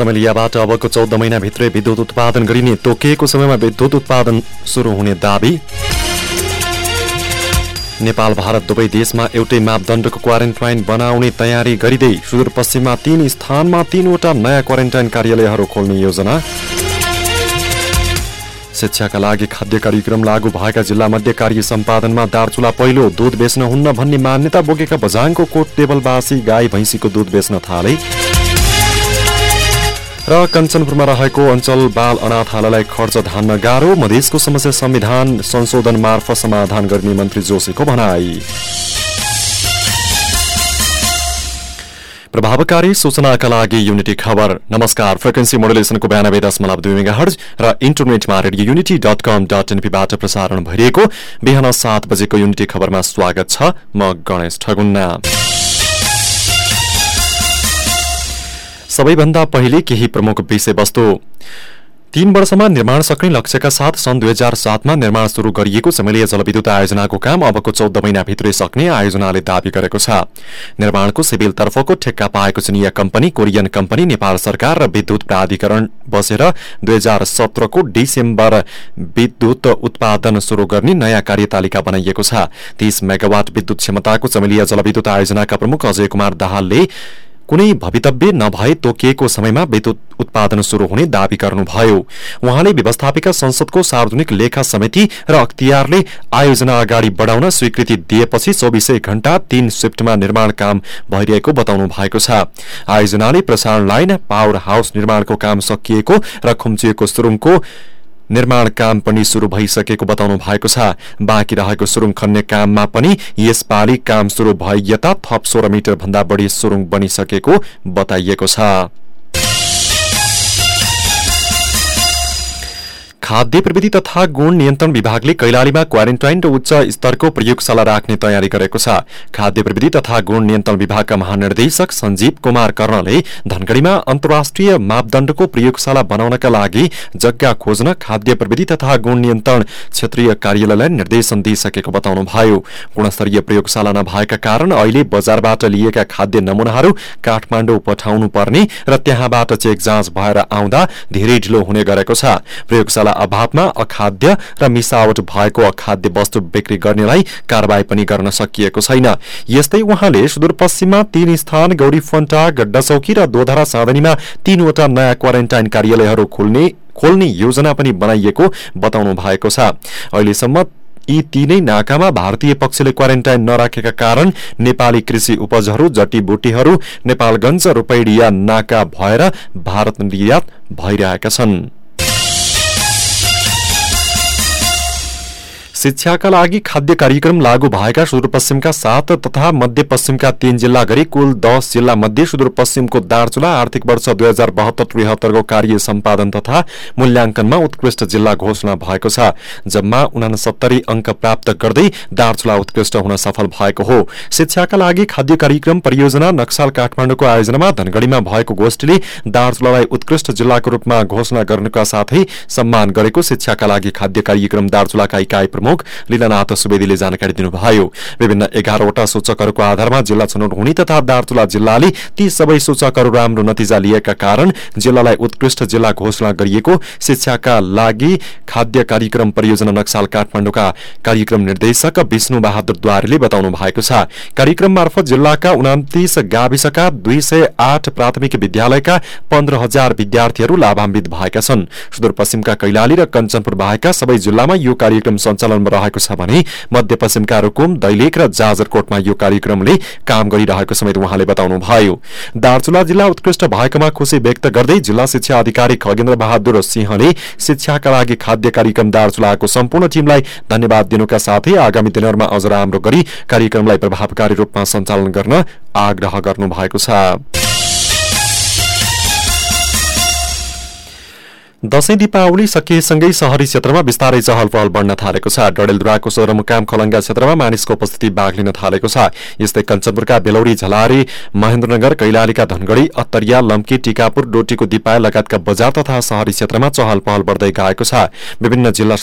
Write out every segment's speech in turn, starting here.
चमेलियाबाट अबको चौध महिनाभित्रै विद्युत उत्पादन गरिने तोकिएको समयमा विद्युत उत्पादन सुरु हुने दावी। नेपाल भारत दुवै देशमा एउटै मापदण्डको क्वारेन्टाइन बनाउने तयारी गरिँदै सुदूरपश्चिममा तीन स्थानमा तीनवटा नयाँ क्वारेन्टाइन कार्यालयहरू खोल्ने योजना। शिक्षाका लागि खाद्य कार्यक्रम लागू भएका जिल्ला मध्ये कार्य सम्पादनमा दार्चुला पहिलो दुध बेच्न हुन्न भन्ने मान्यता बोकेका बझाङको कोट टेबलवासी गाई भैँसीको दुध बेच्न थाले। र कञ्चनपुरमा रहेको अञ्चल बाल अनाथालयलाई खर्च धान्न गाह्रो मधेसको समस्या संविधान संशोधन मार्फत समाधान गर्ने मन्त्री जोशीको भनाई। प्रभावकारी सूचनाका लागि युनिटी खबर। नमस्कार फ्रिक्वेन्सी मोडुलेसनको बयानब्बे दशमलव दुई मेगा हर्ज र इन्टरनेटमा radio unity dot com dot एनपीबाट प्रसारण भइरहेको बिहान सात बजेको युनिटी खबरमा स्वागत छ म गणेश ठगुन्ना। सबैभन्दा पहिले केही प्रमुख विषयवस्तु। तीन वर्षमा निर्माण सक्ने लक्ष्यका साथ सन् दुई हजार सातमा निर्माण शुरू गरिएको चमेलिया जलविद्युत आयोजनाको काम अबको चौध महिनाभित्रै सक्ने आयोजनाले दावी गरेको छ। निर्माणको सिभिल तर्फको ठेक्का पाएको चिनिया कम्पनी कोरियन कम्पनी नेपाल सरकार र विद्युत प्राधिकरण बसेर दुई हजार सत्रको डिसेम्बर विद्युत उत्पादन शुरू गर्ने नयाँ कार्यतालिका बनाइएको छ। तीस मेगावाट विद्युत क्षमताको चमेलिया जलविद्युत आयोजनाका प्रमुख अजय कुमार दाहालले कुनै भवितव्य नभए तोकिएको समयमा विद्युत उत्पादन शुरू हुने दावी गर्नुभयो। उहाँले व्यवस्थापिका संसदको सार्वजनिक लेखा समिति र अख्तियारले आयोजना अगाडि बढ़ाउन स्वीकृति दिएपछि चौबिसै घण्टा तीन शिफ्टमा निर्माण काम भइरहेको बताउनु भएको छ। आयोजनाले प्रसारण लाइन पावर हाउस निर्माणको काम सकिएको र खुम्चिएको सुरुङको निर्माण काम पनि शुरू भइसकेको बताउनु भएको छ। बाँकी रहेको सुरुङ खन्ने काममा पनि यसपालि काम शुरू भइयता थप सोह्र मिटर भन्दा बढ़ी सुरुङ बनिसकेको बताइएको छ। खाद्य प्रविधि तथा गुण नियन्त्रण विभागले कैलालीमा क्वारेन्टाइन र उच्च स्तरको प्रयोगशाला राख्ने तयारी गरेको छ। खाद्य प्रविधि तथा गुण नियन्त्रण विभागका महानिर्देशक सञ्जीव कुमार कर्णले धनगढ़ीमा अन्तर्राष्ट्रिय मापदण्डको प्रयोगशाला बनाउनका लागि जग्गा खोज्न खाद्य प्रविधि तथा गुण नियन्त्रण क्षेत्रीय कार्यालयलाई निर्देशन दिइसकेको बताउनुभयो। गुणस्तरीय प्रयोगशाला नभएका कारण अहिले बजारबाट लिएका खाद्य नमूनाहरू काठमाडौँ पठाउनु पर्ने र त्यहाँबाट चेक जाँच भएर आउँदा धेरै ढिलो हुने गरेको छ। प्रयोगशाला अभावमा अखाद्य र मिसावट भएको अखाद्य वस्तु बिक्री गर्नेलाई कारवाही पनि गर्न सकिएको छैन। यस्तै उहाँले सुदूरपश्चिममा तीन स्थान गौरी फन्टा गड्डाचौकी र दोधरा साधनीमा तीनवटा नयाँ क्वारेन्टाइन कार्यालयहरू खोल्ने खोल्ने योजना पनि बनाइएको बताउनु भएको छ। अहिलेसम्म यी तीनै नाकामा भारतीय पक्षले क्वारेन्टाइन नराखेका कारण नेपाली कृषि उपजहरू जटीबुटीहरू नेपालगंज रूपैडिया नाका भएर भारत निर्यात भइरहेका छन्। शिक्षाका लागि खाद्य कार्यक्रम लागू भएका सुदूरपश्चिमका सात तथा मध्यपश्चिमका तीन जिल्ला गरी कुल दश जिल्ला मध्ये सुदूरपश्चिमको दार्चुला आर्थिक वर्ष दुई हजार बहत्तर त्रिहत्तरको कार्य सम्पादन तथा मूल्याङ्कनमा उत्कृष्ट जिल्ला घोषणा भएको छ जम्मा उनासत्तरी अंक प्राप्त गर्दै दार्चुला उत्कृष्ट हुन सफल भएको हो। शिक्षाका लागि खाद्य कार्यक्रम परियोजना नक्साल काठमाडौँको आयोजनामा धनगढ़ीमा भएको गोष्ठीले दार्चुलालाई उत्कृष्ट जिल्लाको रूपमा घोषणा गर्नुका साथै सम्मान गरेको शिक्षाका लागि खाद्य कार्यक्रम दार्चुलाका इकाइ प्रमुख प्रमुख लीलानाथ सुवेदीले जानकारी दिनुभयो। विभिन्न एघारवटा सूचकहरूको आधारमा जिल्ला छनौट हुने तथा दार्चुला जिल्लाले ती सबै सूचकहरू राम्रो नतिजा लिएका कारण जिल्लालाई उत्कृष्ट जिल्ला घोषणा गरिएको शिक्षाका लागि खाद्य कार्यक्रम परियोजना नक्साल काठमाडौँका कार्यक्रम निर्देशक विष्णु बहादुर द्वारीले बताउनु भएको छ। कार्यक्रम मार्फत जिल्लाका उनातिस गाविसका दुई सय आठ प्राथमिक विद्यालयका पन्ध्र हजार विद्यार्थीहरू लाभान्वित भएका छन्। सुदूरपश्चिमका कैलाली र कञ्चनपुर बाहेकका सबै जिल्लामा यो कार्यक्रम सञ्चालन सञ्चालनमा रहेको छ भने मध्यपश्चिमका रुकुम दैलेख र जाजरकोटमा यो कार्यक्रमले काम गरिरहेको समेत उहाँले बताउनुभयो। दार्चुला जिल्ला उत्कृष्ट भएकोमा खुशी व्यक्त गर्दै जिल्ला शिक्षा अधिकारी खगेन्द्र बहादुर सिंहले शिक्षाका लागि खाद्य कार्यक्रम दार्चुलाको सम्पूर्ण टीमलाई धन्यवाद दिनुका साथै आगामी दिनहरूमा अझ राम्रो गरी कार्यक्रमलाई प्रभावकारी रूपमा सञ्चालन गर्न आग्रह गर्नुभएको छ। दशैं दीपावली सकिएसँगै शहरी क्षेत्रमा बिस्तारै चहल पहल बढ्न थालेको छ। डडेलधुराको सदरमुकाम खलङ्गा क्षेत्रमा मानिसको उपस्थिति बाघ लिन थालेको छ। यस्तै कञ्चनपुरका बेलौरी झलारी महेन्द्रनगर कैलालीका धनगढ़ी अत्तरिया लम्की टिकापुर डोटीको दिपाय लगायतका बजार तथा शहरी क्षेत्रमा चहल पहल बढ्दै गएको छ। विभिन्न जिल्ला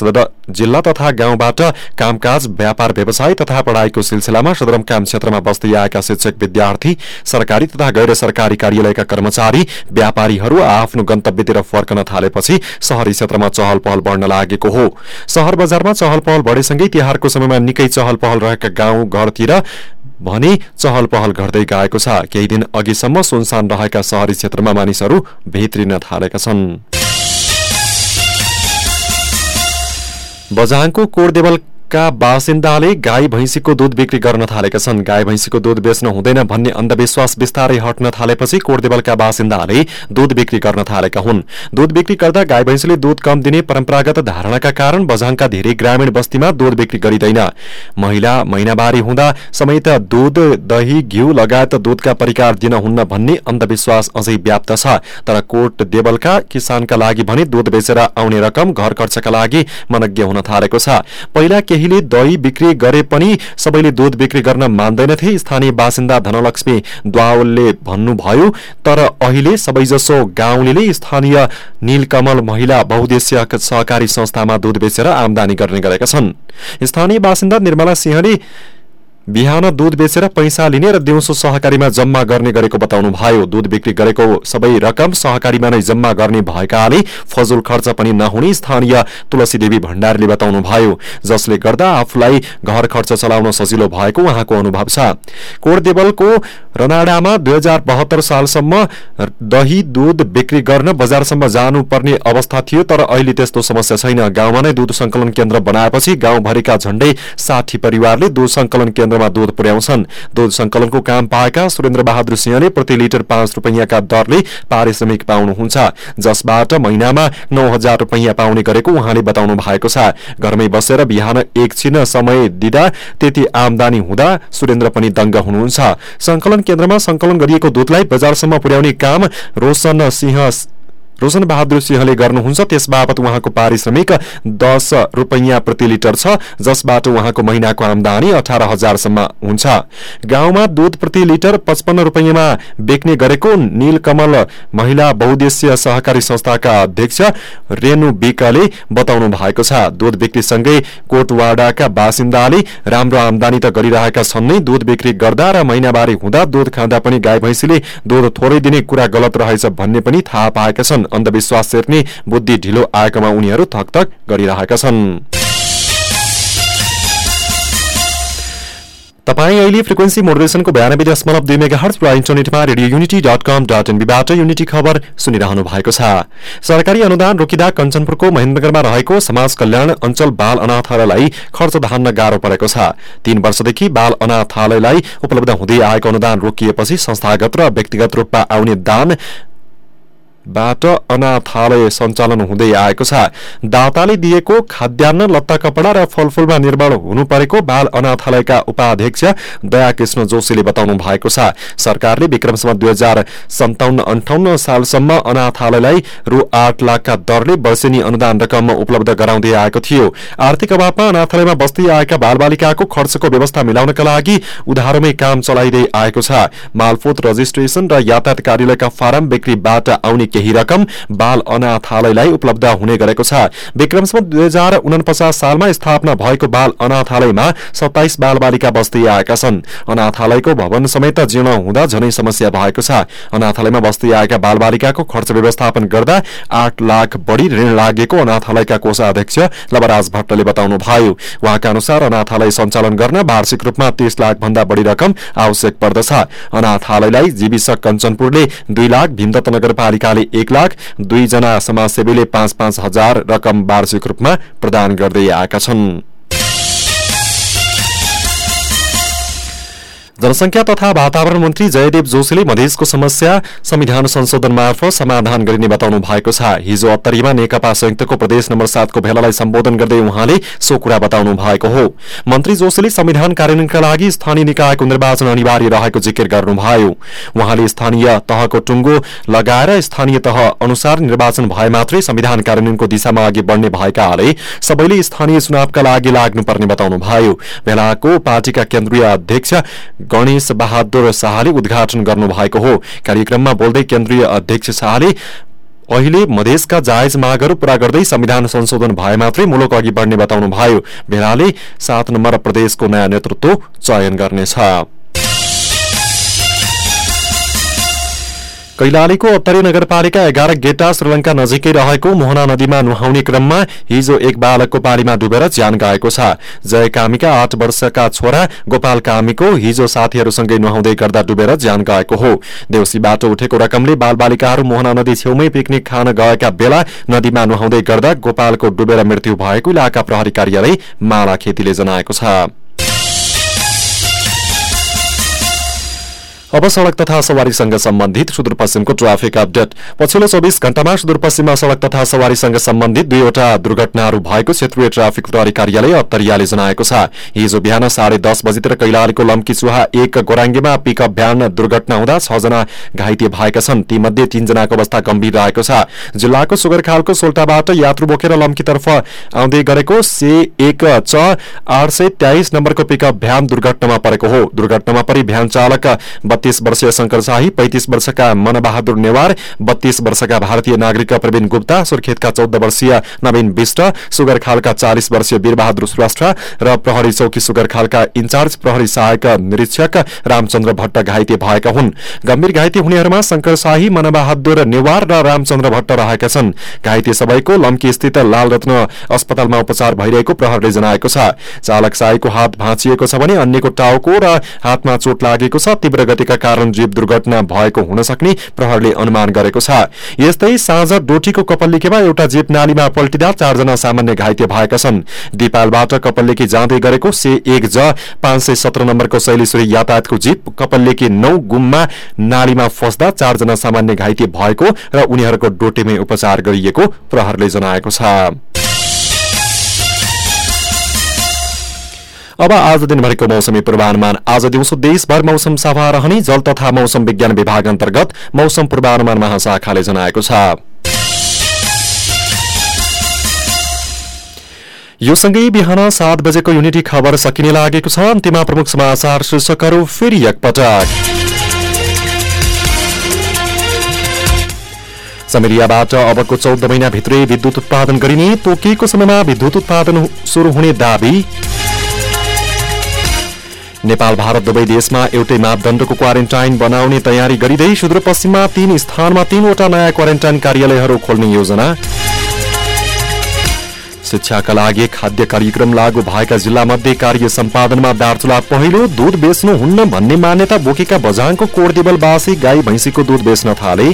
जिल्ला तथा गाउँबाट कामकाज व्यापार व्यवसाय तथा पढ़ाईको सिलसिलामा सदरमुकाम क्षेत्रमा बस्दै आएका शिक्षक विद्यार्थी सरकारी तथा गैर सरकारी कार्यालयका कर्मचारी व्यापारीहरू आफ्नो गन्तव्यतिर फर्कन थालेपछि त्यसपछि शहरी क्षेत्रमा चहल पहल बढ्न लागेको हो। शहर बजारमा चहल पहल बढेसँगै तिहारको समयमा निकै चहल पहल रहेका गाउँ घरतिर भने चहल पहल घट्दै गएको छ। केही दिन अघिसम्म सुनसान रहेका शहरी क्षेत्रमा मानिसहरू भित्रिन थालेका छन्। बझाङको कोरदेवल का बासिन्दाले गाई भैँसीको दूध बिक्री गर्न थालेका छन्। गाई भैँसीको दूध बेच्न हुँदैन भन्ने अन्धविश्वास बिस्तारै हट्न थालेपछि कोरदेवलका बासिन्दाले दूध बिक्री गर्न थालेका हुन्। दूध बिक्री गर्दा गाई भैँसीले दूध कम दिने परम्परागत धारणाका कारण बझाङका धेरै ग्रामीण बस्तीमा दूध बिक्री गरिँदैन। महिला महिनावारी हुँदा समेत दूध दही घिउ लगायत दूधका परिकार दिन हुन्न भन्ने अन्धविश्वास अझै व्याप्त छ। तर कोट देवलका किसानका लागि भने दूध बेचेर आउने रकम घर खर्चका लागि मनज्ञ हुन थालेको छ। केहीले दही बिक्री गरे पनि सबैले दूध बिक्री गर्न मान्दैनथे। स्थानीय बासिन्दा धनलक्ष्मी द्वावलले भन्नुभयो तर अहिले सबैजसो गाउँले स्थानीय नीलकमल महिला बहुद्देश्य सहकारी संस्थामा दूध बेचेर आमदानी गर्ने गरेका छन्। स्थानीय बासिन्दा निर्मला सिंहले बिहान दूध बेचेर पैसा लिने र दिउँसो सहकारीमा जम्मा गर्ने गरेको बताउनु भयो। दूध बिक्री गरेको सबै रकम सहकारीमा नै जम्मा गर्ने भएकाले फजुल खर्च पनि नहुने स्थानीय तुलसी देवी भण्डारीले बताउनु भयो। जसले गर्दा आफूलाई घर खर्च चलाउन सजिलो भएको उहाँको अनुभव छ। कोरदेवलको रनाडामा दुई हजार बहत्तर सालसम्म दही दूध बिक्री गर्न बजारसम्म जानुपर्ने अवस्था थियो तर अहिले त्यस्तो समस्या छैन। गाउँमा नै दूध संकलन केन्द्र बनाएपछि गाउँभरिका झण्डै साठी परिवारले दूध संकलन केन्द्र केन्द्रमा दूध पुर्याउँछन्। दूध संकलनको काम पाएका सुरेन्द्र बहादुर सिंहले प्रति लिटर पाँच रुपियाँका दरले पारिश्रमिक पाउनुहुन्छ। जसबाट महिनामा नौ हजार रुपियाँ पाउने गरेको उहाँले बताउनु भएको छ। घरमै बसेर बिहान एकछिन समय दिँदा त्यति आमदानी हुँदा सुरेन्द्र पनि दङ्ग हुनुहुन्छ। संकलन केन्द्रमा संकलन गरिएको दूधलाई बजारसम्म पुर्याउने काम रोशन सिंह रोशन बहादुर सिंहले गर्नुहुन्छ त्यस बापत उहाँको पारिश्रमिक दस रुपियाँ प्रति लिटर छ जसबाट उहाँको महिनाको आमदानी अठार हजारसम्म हुन्छ। गाउँमा दूध प्रति लिटर पचपन्न रुपियाँमा बेच्ने गरेको नीलकमल महिला बहुद्देश्य सहकारी संस्थाका अध्यक्ष रेणु विकले बताउनु भएको छ। दूध बिक्रीसँगै कोटवाडाका बासिन्दाले राम्रो आमदानी त गरिरहेका छन् नै। दूध बिक्री गर्दा र महिनावारी हुँदा दूध खाँदा पनि गाई भैँसीले दूध थोरै दिने कुरा गलत रहेछ भन्ने पनि थाहा पाएका छन्। अन्धविश्वास सेर्ने बुद्धि ढिलो आएकोमा उनीहरू थकथक गरिरहेका छन्। तपाईँ अहिले फ्रिक्वेन्सी मोडुलेसनको बयानब्बे दशमलव दुई मेगा हर्च र इन्टरनेटमा radio unity dot com dot एनबीबाट unity खबर सुनिरहनु भएको छ। सरकारी अनुदान रोकिँदा कञ्चनपुरको महेन्द्रनगरमा रहेको समाज कल्याण अञ्चल बाल अनाथालयलाई खर्च धान्न गाह्रो परेको छ। तीन वर्षदेखि बाल अनाथालयलाई उपलब्ध हुँदै आएको अनुदान रोकिएपछि संस्थागत र व्यक्तिगत रूपमा आउने दान बाट अनाथालय सञ्चालन हुँदै आएको छ। दाताले दिएको खाद्यान्न लत्ता कपडा र फलफूलमा निर्माण हुनु परेको बाल अनाथालयका उपाध्यक्ष दयाकृष्ण जोशीले बताउनु भएको छ। सरकारले विक्रमसम्म दुई हजार सन्ताउन्न अन्ठाउन्न सालसम्म अनाथालयलाई रु आठ लाखका दरले वर्षेनी अनुदान रकम उपलब्ध गराउँदै आएको थियो। आर्थिक अभावमा अनाथालयमा बस्दै आएका बालबालिकाको खर्चको व्यवस्था मिलाउनका लागि उधारोमै काम चलाइँदै आएको छ। मालपोत रजिस्ट्रेशन र यातायात कार्यालयका फारम बिक्रीबाट आउने केही रकम बाल अनाथालयलाई उपलब्ध हुने गरेको छ। विक्रमसम्म दुई हजार उनपचास सालमा स्थापना भएको बाल अनाथालयमा सत्ताइस बाल बालिका बस्दै आएका छन्। अनाथालयको भवन समेत जीर्ण हुँदा झनै समस्या भएको छ। अनाथालयमा बस्दै आएका बाल बालिकाको खर्च व्यवस्थापन गर्दा आठ लाख बढ़ी ऋण लागेको अनाथालयका कोषाध्यक्ष लवराज भट्टले बताउनु भयो उहाँका अनुसार अनाथालय सञ्चालन गर्न वार्षिक रूपमा तीस लाख भन्दा बढ़ी रकम आवश्यक पर्दछ। अनाथालयलाई जीविसक कञ्चनपुरले दुई लाख भीमदत्त नगरपालिकाले एक लाख दुईजना समाजसेवीले पाँच पाँच हजार रकम वार्षिक रूपमा प्रदान गर्दै आएका छन्। जनसंख्या तथा वातावरण मन्त्री जयदेव जोशीले मधेसको समस्या संविधान संशोधन मार्फत समाधान गरिने बताउनु भएको छ। हिजो अत्तरीमा नेकपा संयुक्तको प्रदेश नम्बर सातको भेलालाई सम्बोधन गर्दै उहाँले सो कुरा बताउनु भएको हो। मन्त्री जोशीले संविधान कार्यान्वयनका लागि स्थानीय निकायको निर्वाचन अनिवार्य रहेको जिकिर गर्नुभयो। उहाँले स्थानीय तहको टुङ्गो लगाएर स्थानीय तह अनुसार निर्वाचन भए मात्रै संविधान कार्यान्वयनको दिशामा अघि बढ़ने भएकाले सबैले स्थानीय चुनावका लागि लाग्नुपर्ने बताउनुभयो भेलाको पार्टीका केन्द्रीय अध्यक्ष गणेश बहादुर शाहले उद्घाटन गर्नुभएको हो। कार्यक्रममा बोल्दै केन्द्रीय अध्यक्ष शाहले अहिले मधेसका जायज मागहरू पूरा गर्दै संविधान संशोधन भए मात्रै मुलुक अघि बढ़ने बताउनुभयो। भेलाले सात नम्बर प्रदेशको नयाँ नेतृत्व चयन गर्नेछ। कैलालीको उत्तरी नगरपालिका एघार गेटा श्रीलंका नजिकै रहेको मोहना नदीमा नुहाउने क्रममा हिजो एक बालकको पानीमा डुबेर ज्यान गएको छ। जय कामीका आठ वर्षका छोरा गोपाल कामीको हिजो साथीहरूसँगै नुहाउँदै गर्दा डुबेर ज्यान गएको हो। देउसीबाट उठेको रकमले बालबालिकाहरू मोहना नदी छेउमै पिकनिक खान गएका बेला नदीमा नुहाउँदै गर्दा गोपालको डुबेर मृत्यु भएको इलाका प्रहरी कार्यालय माला खेतीले जनाएको छ। अब सड़क तथा सवारीसँग सम्बन्धित सुदूरपश्चिमको ट्राफिक अपडेट। पछिल्लो चौबिस घण्टामा सुदूरपश्चिममा सड़क तथा सवारीसँग सम्बन्धित दुईवटा दुर्घटनाहरू भएको क्षेत्रीय ट्राफिक प्रहरी कार्यालय अत्तरियाले जनाएको छ। हिजो बिहान साढे दस बजीतिर कैलालीको लम्की चुहा एक गोराङ्गीमा पिकअप भ्यान दुर्घटना हुँदा छजना घाइते भएका छन्। तीमध्ये तीनजनाको अवस्था गम्भीर रहेको छ। जिल्लाको सुगरखालको सोल्टाबाट यात्रु बोकेर लम्कीतर्फ आउँदै गरेको से एक च आठ सय तेइस नम्बरको पिकअप भ्यान दुर्घटनामा परेको हो। दुर्घटनामा परि भ्यान चालक बत्तीस वर्षीय शंकर शाही पैंतिस वर्षका मनबहादुर नेवार बत्तीस वर्षका भारतीय नागरिक प्रवीण गुप्ता सुर्खेतका चौध वर्षीय नवीन विष्ट सुगरखालका चालिस वर्षीय वीरबहादुर श्रेष्ठ र प्रहरी चौकी सुगरखालका इन्चार्ज प्रहरी सहायक निरीक्षक रामचन्द्र भट्ट घाइते भएका हुन्। गम्भीर घाइते हुनेहरूमा शंकर शाही मनबहादुर नेवार र रामचन्द्र भट्ट रहेका छन्। घाइते सबैको लम्की स्थित लाल रत्न अस्पतालमा उपचार भइरहेको प्रहरले जनाएको छ। चालक शाहीको हात भाँचिएको छ भने अन्यको टाउको र हातमा चोट लागेको छ तीव्र गति क्षतिका कारण जीव दुर्घटना भएको हुन सक्ने प्रहरले अनुमान गरेको छ। यस्तै साँझ डोटीको कपल्लिकेमा एउटा जीप नालीमा पल्टिँदा चारजना सामान्य घाइते भएका छन्। दिपालबाट कपल्लेकी जाँदै गरेको से एक ज पाँच सय सत्र नम्बरको शैलेश्वरी यातायातको जीप कपल्लेकी नौ गुममा नालीमा फस्दा चारजना सामान्य घाइते भएको र उनीहरूको डोटेमै उपचार गरिएको प्रहरले जनाएको छ। अब आज दिनभरिको मौसमी पूर्वानुमान। आज दिउँसो देशभर मौसम सफा रहने जल तथा मौसम विज्ञान विभाग अन्तर्गत मौसम पूर्वानुमान महाशाखाले जनाएको छ। यो सँगै बिहान सात बजेको युनिटी खबर सकिने लागेको छ। अन्त्यमा प्रमुख समाचार शीर्षकहरू फेरि एकपटक। समेरियाबाट अबको चौध महिनाभित्रै विद्युत उत्पादन गरिने तोकिएको समयमा विद्युत उत्पादन शुरू हुने दावी। नेपाल भारत दुवै देशमा एउटै मापदण्डको क्वारेन्टाइन बनाउने तयारी गरिँदै सुदूरपश्चिममा तीन स्थानमा तीनवटा नयाँ क्वारेन्टाइन कार्यालयहरू खोल्ने योजना। शिक्षाका लागि खाद्य कार्यक्रम लागू भएका जिल्लामध्ये कार्य सम्पादनमा दार्चुला पहिलो दूध बेच्नुहुन्न भन्ने मान्यता बोकेका बझाङको कोर्देबलवासी गाई भैँसीको दूध बेच्न थाले।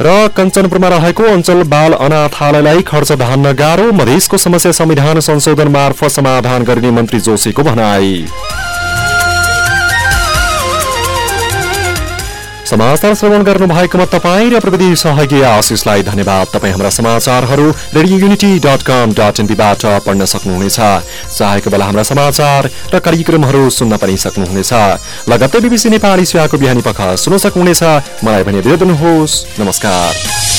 र कञ्चनपुरमा रहेको अञ्चल बाल अनाथालयलाई खर्च धान्न गाह्रो मधेसको समस्या संविधान संशोधन मार्फत समाधान गर्ने मन्त्री जोशीको भनाई। समाचार श्रवण गर्नु भएकोमा तपाईँ र प्रविधि सहयोगी आशिषलाई धन्यवाद। तपाईँ हाम्रा समाचारहरू radio unity dot com dot एनपीबाट पढ्न सक्नुहुनेछ। चाहेको बेला हाम्रा समाचार र कार्यक्रमहरू सुन्न पनि सक्नुहुनेछ। लगत्तै बिबिसी नेपाली सेवाको बिहानी पख सुन्न सक्नुहुनेछ। मलाई भने दिनुहोस्। नमस्कार।